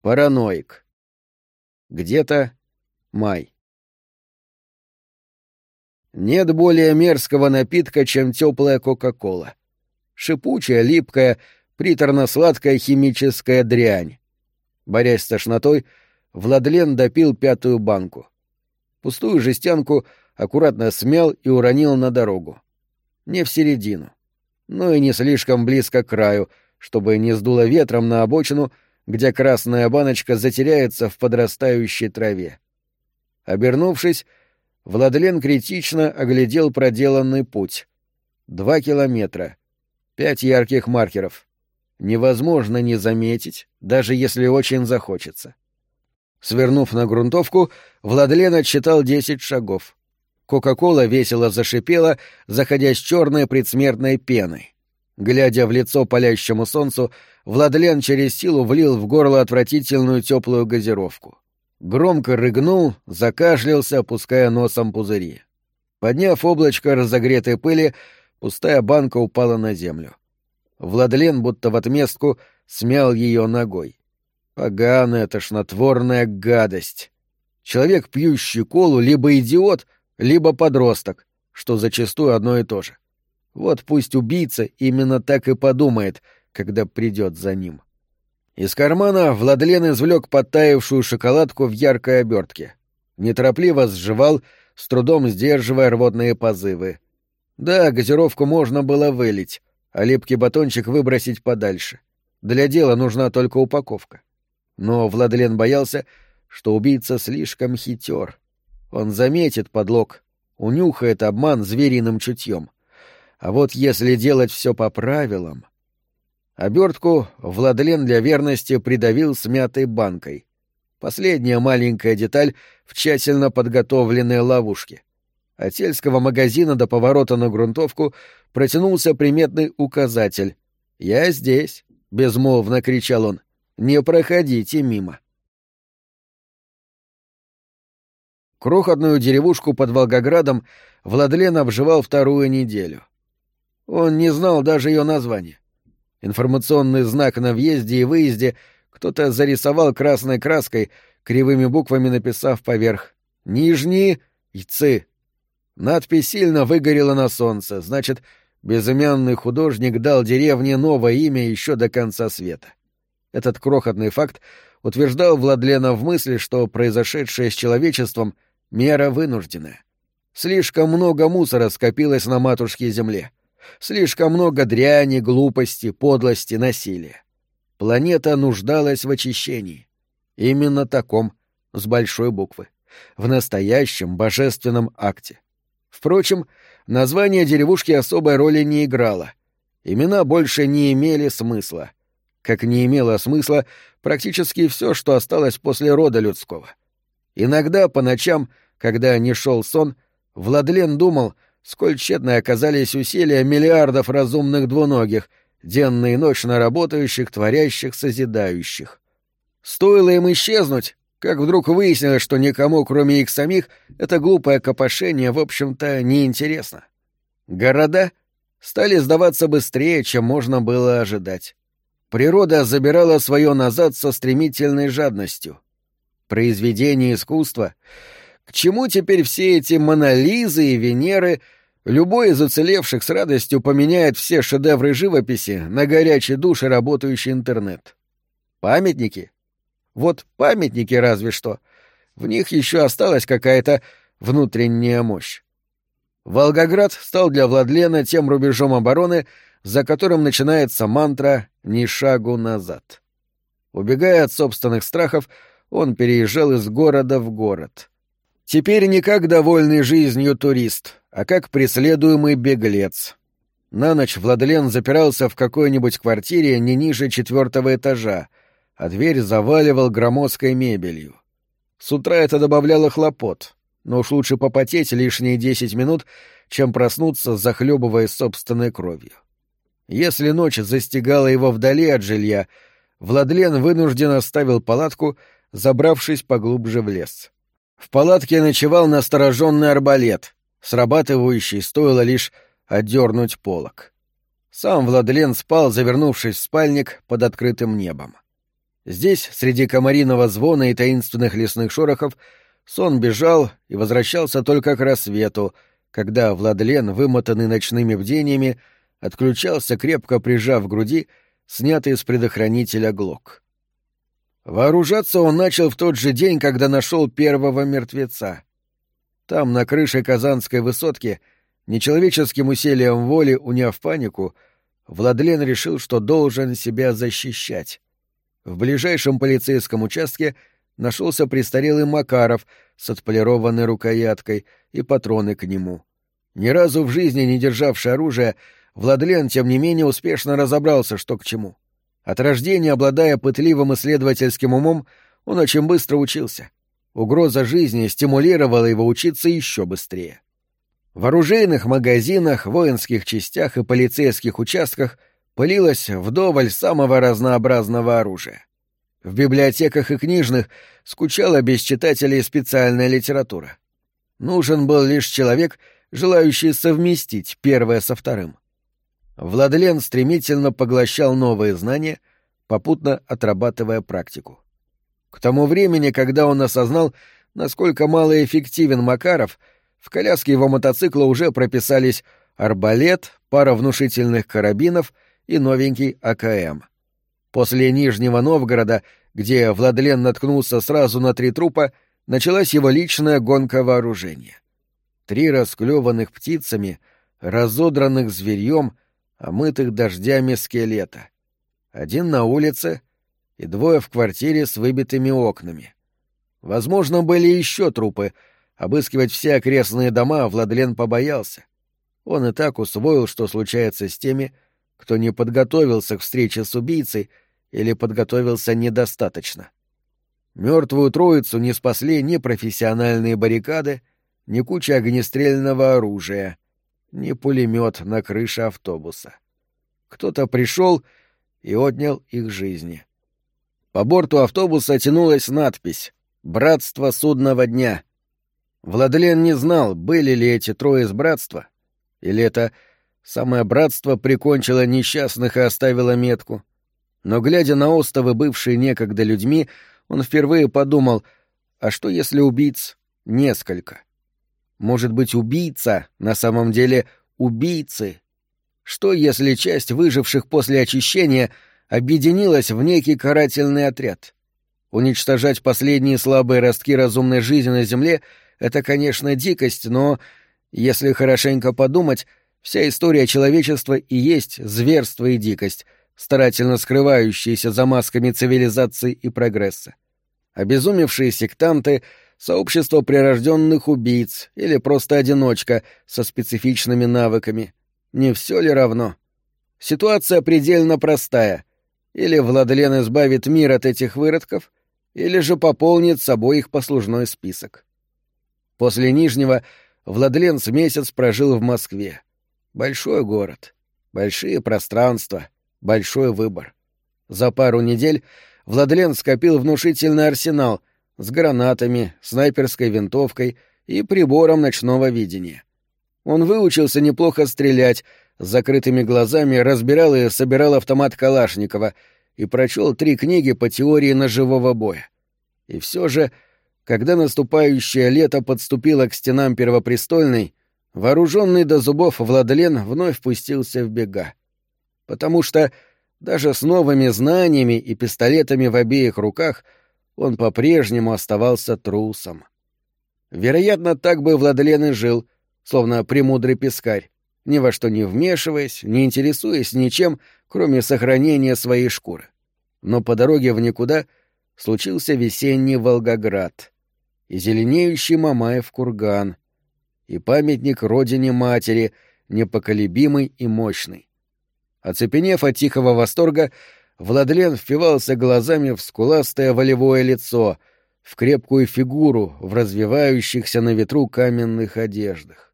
Параноик. Где-то май. Нет более мерзкого напитка, чем теплая Кока-Кола. Шипучая, липкая, приторно-сладкая химическая дрянь. Борясь с тошнотой, Владлен допил пятую банку. Пустую жестянку аккуратно смял и уронил на дорогу. Не в середину, но и не слишком близко к краю, чтобы не сдуло ветром на обочину — где красная баночка затеряется в подрастающей траве. Обернувшись, Владлен критично оглядел проделанный путь. Два километра. Пять ярких маркеров. Невозможно не заметить, даже если очень захочется. Свернув на грунтовку, Владлен отсчитал десять шагов. Кока-кола весело зашипела, заходясь черной предсмертной пеной. Глядя в лицо палящему солнцу, Владлен через силу влил в горло отвратительную теплую газировку. Громко рыгнул, закашлялся, опуская носом пузыри. Подняв облачко разогретой пыли, пустая банка упала на землю. Владлен, будто в отместку, смял ее ногой. Поганая тошнотворная гадость. Человек, пьющий колу, либо идиот, либо подросток, что зачастую одно и то же. — вот пусть убийца именно так и подумает, когда придет за ним. Из кармана Владлен извлек подтаявшую шоколадку в яркой обертке. Неторопливо сживал, с трудом сдерживая рвотные позывы. Да, газировку можно было вылить, а липкий батончик выбросить подальше. Для дела нужна только упаковка. Но Владлен боялся, что убийца слишком хитер. Он заметит подлог, унюхает обман звериным чутьем. А вот если делать все по правилам... Обертку Владлен для верности придавил смятой банкой. Последняя маленькая деталь в тщательно подготовленной ловушке. От сельского магазина до поворота на грунтовку протянулся приметный указатель. «Я здесь», — безмолвно кричал он. «Не проходите мимо». Крохотную деревушку под Волгоградом Владлен обживал вторую неделю. Он не знал даже ее названия. Информационный знак на въезде и выезде кто-то зарисовал красной краской, кривыми буквами написав поверх «Нижние Йцы». Надпись сильно выгорела на солнце, значит, безымянный художник дал деревне новое имя еще до конца света. Этот крохотный факт утверждал Владлена в мысли, что произошедшее с человечеством — мера вынужденная. Слишком много мусора скопилось на матушке Земле. Слишком много дряни, глупости, подлости, насилия. Планета нуждалась в очищении. Именно таком, с большой буквы. В настоящем божественном акте. Впрочем, название деревушки особой роли не играло. Имена больше не имели смысла. Как не имело смысла практически все, что осталось после рода людского. Иногда по ночам, когда не шел сон, Владлен думал — сколь тщетны оказались усилия миллиардов разумных двуногих, денно и ночно работающих, творящих, созидающих. Стоило им исчезнуть, как вдруг выяснилось, что никому, кроме их самих, это глупое копошение, в общем-то, неинтересно. Города стали сдаваться быстрее, чем можно было ожидать. Природа забирала свое назад со стремительной жадностью. Произведение искусства... К чему теперь все эти монолизы и Венеры — Любой из уцелевших с радостью поменяет все шедевры живописи на горячий душ и работающий интернет. Памятники? Вот памятники разве что. В них еще осталась какая-то внутренняя мощь. Волгоград стал для Владлена тем рубежом обороны, за которым начинается мантра «ни шагу назад». Убегая от собственных страхов, он переезжал из города в город. Теперь не как довольный жизнью турист, а как преследуемый беглец. На ночь Владлен запирался в какой-нибудь квартире не ниже четвертого этажа, а дверь заваливал громоздкой мебелью. С утра это добавляло хлопот, но уж лучше попотеть лишние десять минут, чем проснуться, захлебываясь собственной кровью. Если ночь застигала его вдали от жилья, Владлен вынужден оставил палатку, забравшись поглубже в лес. В палатке ночевал настороженный арбалет, срабатывающий стоило лишь отдернуть полок. Сам Владлен спал, завернувшись в спальник под открытым небом. Здесь, среди комариного звона и таинственных лесных шорохов, сон бежал и возвращался только к рассвету, когда Владлен, вымотанный ночными бдениями, отключался, крепко прижав к груди снятый из предохранителя глок. Вооружаться он начал в тот же день, когда нашел первого мертвеца. Там, на крыше Казанской высотки, нечеловеческим усилием воли, уняв панику, Владлен решил, что должен себя защищать. В ближайшем полицейском участке нашелся престарелый Макаров с отполированной рукояткой и патроны к нему. Ни разу в жизни не державший оружие, Владлен, тем не менее, успешно разобрался, что к чему. От рождения, обладая пытливым исследовательским умом, он очень быстро учился. Угроза жизни стимулировала его учиться еще быстрее. В оружейных магазинах, воинских частях и полицейских участках пылилось вдоволь самого разнообразного оружия. В библиотеках и книжных скучала без читателей специальная литература. Нужен был лишь человек, желающий совместить первое со вторым. Владлен стремительно поглощал новые знания, попутно отрабатывая практику. К тому времени, когда он осознал, насколько малоэффективен Макаров, в коляске его мотоцикла уже прописались арбалет, пара внушительных карабинов и новенький АКМ. После Нижнего Новгорода, где Владлен наткнулся сразу на три трупа, началась его личная гонка вооружения. Три расклеванных птицами, разодранных зверьем — омытых дождями скелета. Один на улице и двое в квартире с выбитыми окнами. Возможно, были еще трупы. Обыскивать все окрестные дома Владлен побоялся. Он и так усвоил, что случается с теми, кто не подготовился к встрече с убийцей или подготовился недостаточно. Мертвую троицу не спасли ни профессиональные баррикады, ни куча огнестрельного оружия — ни пулемет на крыше автобуса. Кто-то пришел и отнял их жизни. По борту автобуса тянулась надпись «Братство судного дня». Владлен не знал, были ли эти трое из братства, или это самое братство прикончило несчастных и оставило метку. Но, глядя на остовы, бывшие некогда людьми, он впервые подумал, а что если убийц несколько? Может быть, убийца на самом деле убийцы? Что, если часть выживших после очищения объединилась в некий карательный отряд? Уничтожать последние слабые ростки разумной жизни на Земле — это, конечно, дикость, но, если хорошенько подумать, вся история человечества и есть зверство и дикость, старательно скрывающиеся за масками цивилизации и прогресса. Обезумевшие сектанты — сообщество прирожденных убийц или просто одиночка со специфичными навыками. Не все ли равно? Ситуация предельно простая. Или Владлен избавит мир от этих выродков, или же пополнит собой их послужной список. После Нижнего Владлен с месяц прожил в Москве. Большой город, большие пространства, большой выбор. За пару недель Владлен скопил внушительный арсенал, с гранатами, снайперской винтовкой и прибором ночного видения. Он выучился неплохо стрелять, с закрытыми глазами разбирал и собирал автомат Калашникова и прочел три книги по теории ножевого боя. И все же, когда наступающее лето подступило к стенам Первопрестольной, вооруженный до зубов Владлен вновь пустился в бега. Потому что даже с новыми знаниями и пистолетами в обеих руках — он по-прежнему оставался трусом. Вероятно, так бы Владлен и жил, словно премудрый пескарь, ни во что не вмешиваясь, не интересуясь ничем, кроме сохранения своей шкуры. Но по дороге в никуда случился весенний Волгоград и зеленеющий Мамаев курган, и памятник родине-матери, непоколебимый и мощный. Оцепенев от тихого восторга, Владлен впивался глазами в скуластое волевое лицо, в крепкую фигуру в развивающихся на ветру каменных одеждах.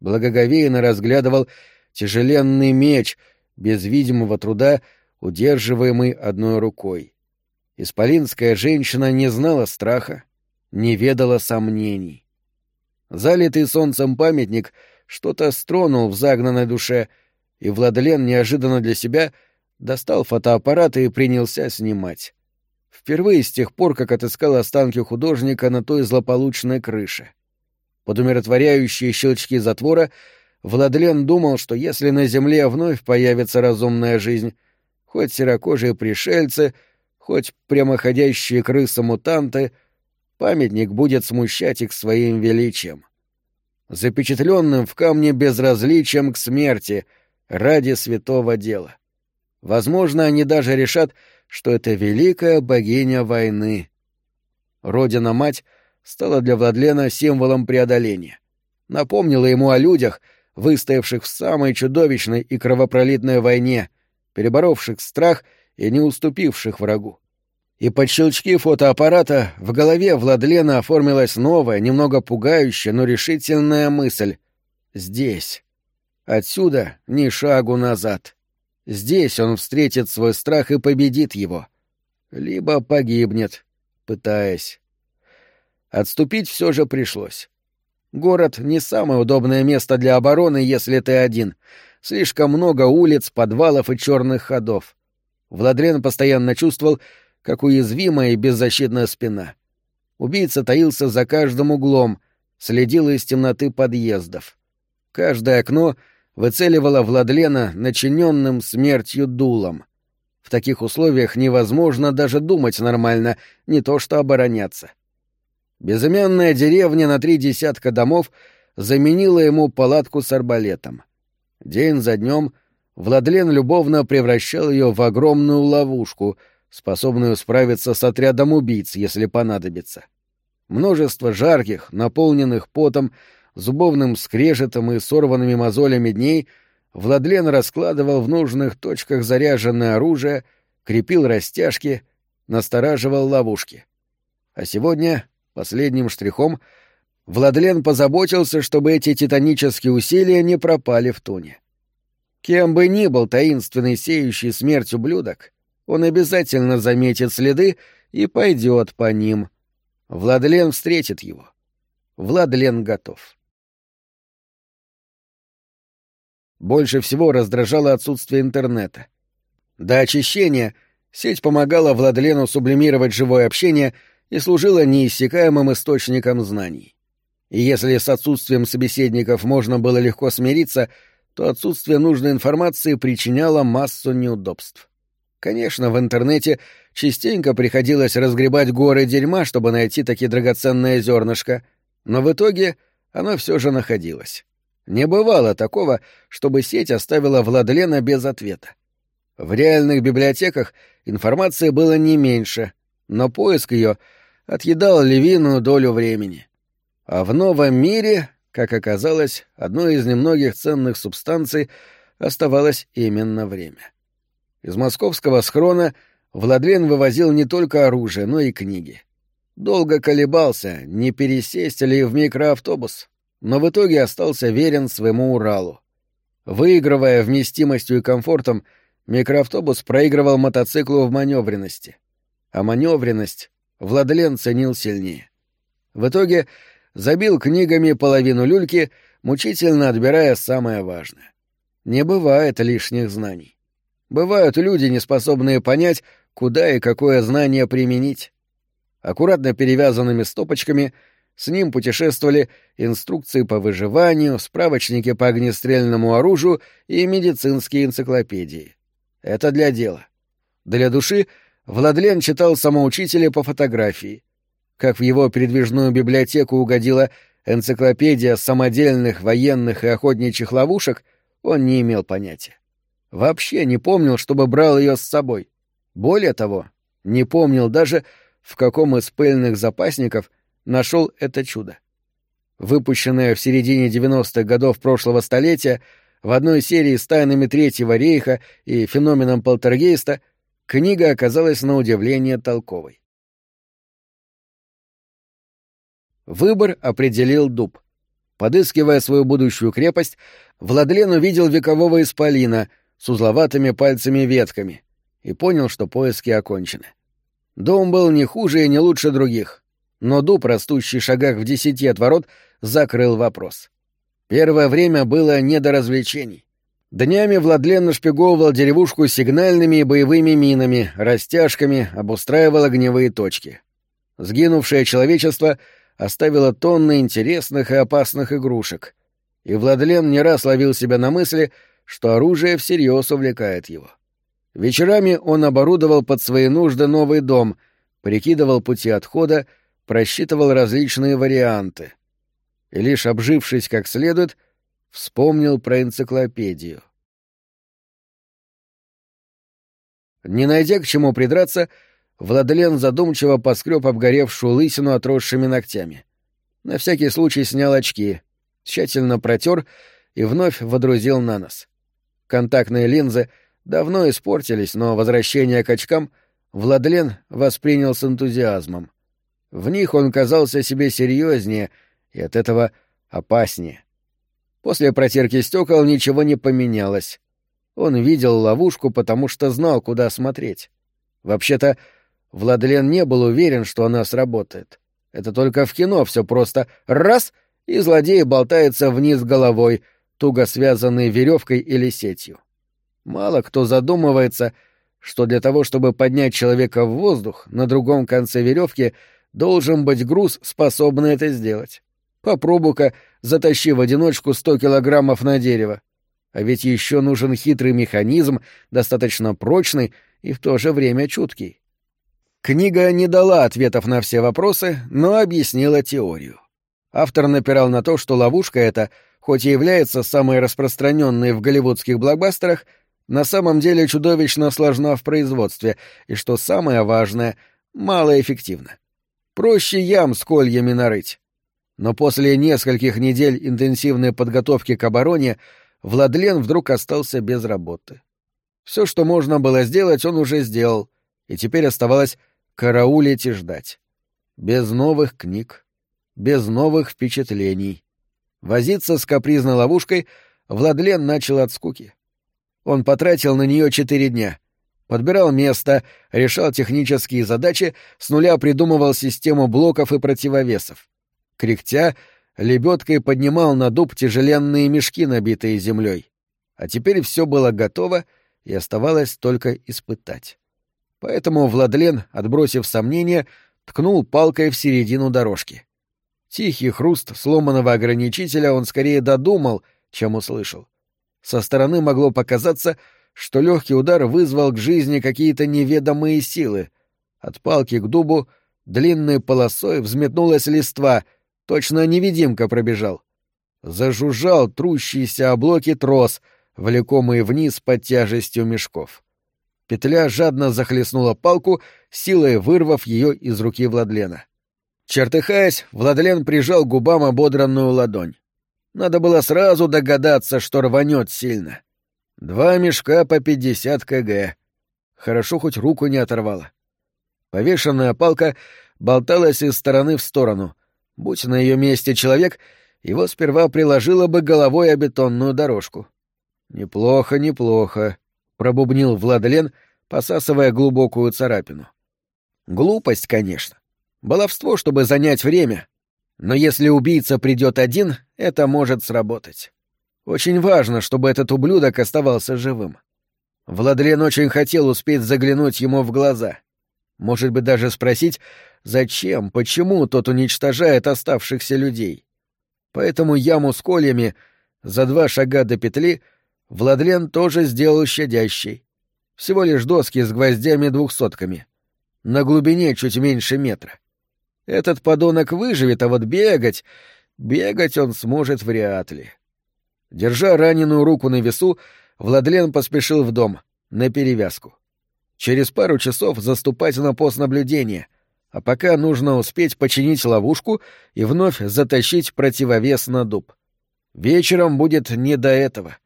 Благоговейно разглядывал тяжеленный меч, без видимого труда, удерживаемый одной рукой. Исполинская женщина не знала страха, не ведала сомнений. Залитый солнцем памятник что-то стронул в загнанной душе, и Владлен неожиданно для себя — достал фотоаппарат и принялся снимать. Впервые с тех пор, как отыскал останки художника на той злополучной крыше. Под умиротворяющие щелчки затвора Владлен думал, что если на Земле вновь появится разумная жизнь, хоть серокожие пришельцы, хоть прямоходящие крысы-мутанты, памятник будет смущать их своим величием. Запечатленным в камне безразличием к смерти ради святого дела. Возможно, они даже решат, что это великая богиня войны. Родина-мать стала для Владлена символом преодоления. Напомнила ему о людях, выстоявших в самой чудовищной и кровопролитной войне, переборовших страх и не уступивших врагу. И под щелчки фотоаппарата в голове Владлена оформилась новая, немного пугающая, но решительная мысль. «Здесь. Отсюда ни шагу назад». Здесь он встретит свой страх и победит его. Либо погибнет, пытаясь. Отступить все же пришлось. Город — не самое удобное место для обороны, если ты один. Слишком много улиц, подвалов и черных ходов. Владлен постоянно чувствовал, как уязвимая и беззащитная спина. Убийца таился за каждым углом, следил из темноты подъездов. Каждое окно — выцеливала Владлена начиненным смертью дулом. В таких условиях невозможно даже думать нормально, не то что обороняться. Безымянная деревня на три десятка домов заменила ему палатку с арбалетом. День за днем Владлен любовно превращал ее в огромную ловушку, способную справиться с отрядом убийц, если понадобится. Множество жарких, наполненных потом, зубовным скрежетом и сорванными мозолями дней Владлен раскладывал в нужных точках заряженное оружие, крепил растяжки, настораживал ловушки. А сегодня, последним штрихом, Владлен позаботился, чтобы эти титанические усилия не пропали в туне. Кем бы ни был таинственный сеющий смерть ублюдок, он обязательно заметит следы и пойдет по ним. Владлен встретит его. Владлен готов. Больше всего раздражало отсутствие интернета. До очищения сеть помогала Владлену сублимировать живое общение и служила неиссякаемым источником знаний. И если с отсутствием собеседников можно было легко смириться, то отсутствие нужной информации причиняло массу неудобств. Конечно, в интернете частенько приходилось разгребать горы дерьма, чтобы найти такие драгоценное зернышко, но в итоге оно все же находилось. Не бывало такого, чтобы сеть оставила Владлена без ответа. В реальных библиотеках информации было не меньше, но поиск ее отъедал львиную долю времени. А в новом мире, как оказалось, одной из немногих ценных субстанций оставалось именно время. Из московского схрона Владлен вывозил не только оружие, но и книги. Долго колебался, не пересесть ли в микроавтобус, но в итоге остался верен своему Уралу. Выигрывая вместимостью и комфортом, микроавтобус проигрывал мотоциклу в маневренности. А маневренность Владлен ценил сильнее. В итоге забил книгами половину люльки, мучительно отбирая самое важное. Не бывает лишних знаний. Бывают люди, не способные понять, куда и какое знание применить. Аккуратно перевязанными стопочками — с ним путешествовали инструкции по выживанию, справочники по огнестрельному оружию и медицинские энциклопедии. Это для дела. Для души Владлен читал самоучителя по фотографии. Как в его передвижную библиотеку угодила энциклопедия самодельных военных и охотничьих ловушек, он не имел понятия. Вообще не помнил, чтобы брал ее с собой. Более того, не помнил даже, в каком из пыльных запасников нашел это чудо. Выпущенное в середине 90-х годов прошлого столетия в одной серии с тайнами Третьего рейха и феноменом полтергейста, книга оказалась на удивление толковой. Выбор определил дуб. Подыскивая свою будущую крепость, Владлен увидел векового исполина с узловатыми пальцами-ветками и понял, что поиски окончены. Дом был не хуже и не лучше других но дуб, растущий шагах в десяти от ворот, закрыл вопрос. Первое время было не до развлечений. Днями Владлен нашпиговывал деревушку сигнальными и боевыми минами, растяжками, обустраивал огневые точки. Сгинувшее человечество оставило тонны интересных и опасных игрушек, и Владлен не раз ловил себя на мысли, что оружие всерьез увлекает его. Вечерами он оборудовал под свои нужды новый дом, прикидывал пути отхода, просчитывал различные варианты. И лишь обжившись как следует, вспомнил про энциклопедию. Не найдя к чему придраться, Владлен задумчиво поскреб обгоревшую лысину отросшими ногтями. На всякий случай снял очки, тщательно протер и вновь водрузил на нос. Контактные линзы давно испортились, но возвращение к очкам Владлен воспринял с энтузиазмом. В них он казался себе серьезнее и от этого опаснее. После протирки стекол ничего не поменялось. Он видел ловушку, потому что знал, куда смотреть. Вообще-то, Владлен не был уверен, что она сработает. Это только в кино все просто раз — и злодей болтается вниз головой, туго связанный веревкой или сетью. Мало кто задумывается, что для того, чтобы поднять человека в воздух, на другом конце веревки должен быть груз, способный это сделать. Попробуй-ка затащи в одиночку сто килограммов на дерево. А ведь еще нужен хитрый механизм, достаточно прочный и в то же время чуткий. Книга не дала ответов на все вопросы, но объяснила теорию. Автор напирал на то, что ловушка эта, хоть и является самой распространенной в голливудских блокбастерах, на самом деле чудовищно сложна в производстве, и, что самое важное, малоэффективна. Проще ям с кольями нарыть. Но после нескольких недель интенсивной подготовки к обороне Владлен вдруг остался без работы. Все, что можно было сделать, он уже сделал, и теперь оставалось караулить и ждать. Без новых книг, без новых впечатлений. Возиться с капризной ловушкой Владлен начал от скуки. Он потратил на нее четыре дня — подбирал место, решал технические задачи, с нуля придумывал систему блоков и противовесов. Кряхтя, лебедкой поднимал на дуб тяжеленные мешки, набитые землей. А теперь все было готово, и оставалось только испытать. Поэтому Владлен, отбросив сомнения, ткнул палкой в середину дорожки. Тихий хруст сломанного ограничителя он скорее додумал, чем услышал. Со стороны могло показаться, что легкий удар вызвал к жизни какие-то неведомые силы. От палки к дубу длинной полосой взметнулась листва, точно невидимка пробежал. Зажужжал трущийся облоки трос, влекомый вниз под тяжестью мешков. Петля жадно захлестнула палку, силой вырвав ее из руки Владлена. Чертыхаясь, Владлен прижал губам ободранную ладонь. Надо было сразу догадаться, что рванет сильно. Два мешка по пятьдесят кг. Хорошо хоть руку не оторвала. Повешенная палка болталась из стороны в сторону. Будь на ее месте человек, его сперва приложило бы головой о бетонную дорожку. «Неплохо, неплохо», — пробубнил Владлен, посасывая глубокую царапину. Глупость, конечно. Баловство, чтобы занять время. Но если убийца придет один, это может сработать. Очень важно, чтобы этот ублюдок оставался живым. Владлен очень хотел успеть заглянуть ему в глаза. Может быть, даже спросить, зачем, почему тот уничтожает оставшихся людей. Поэтому яму с кольями за два шага до петли Владлен тоже сделал щадящий. Всего лишь доски с гвоздями двухсотками. На глубине чуть меньше метра. Этот подонок выживет, а вот бегать... Бегать он сможет вряд ли. Держа раненую руку на весу, Владлен поспешил в дом, на перевязку. Через пару часов заступать на пост наблюдения, а пока нужно успеть починить ловушку и вновь затащить противовес на дуб. Вечером будет не до этого.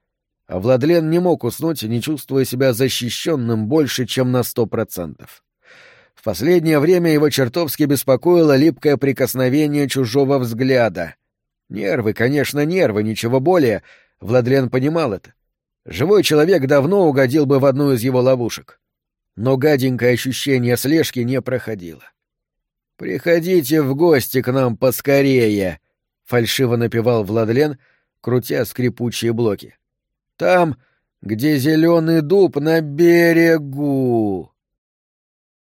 А Владлен не мог уснуть, не чувствуя себя защищенным больше, чем на сто процентов. В последнее время его чертовски беспокоило липкое прикосновение чужого взгляда — Нервы, конечно, нервы, ничего более. Владлен понимал это. Живой человек давно угодил бы в одну из его ловушек. Но гаденькое ощущение слежки не проходило. «Приходите в гости к нам поскорее», — фальшиво напевал Владлен, крутя скрипучие блоки. «Там где зеленый дуб на берегу.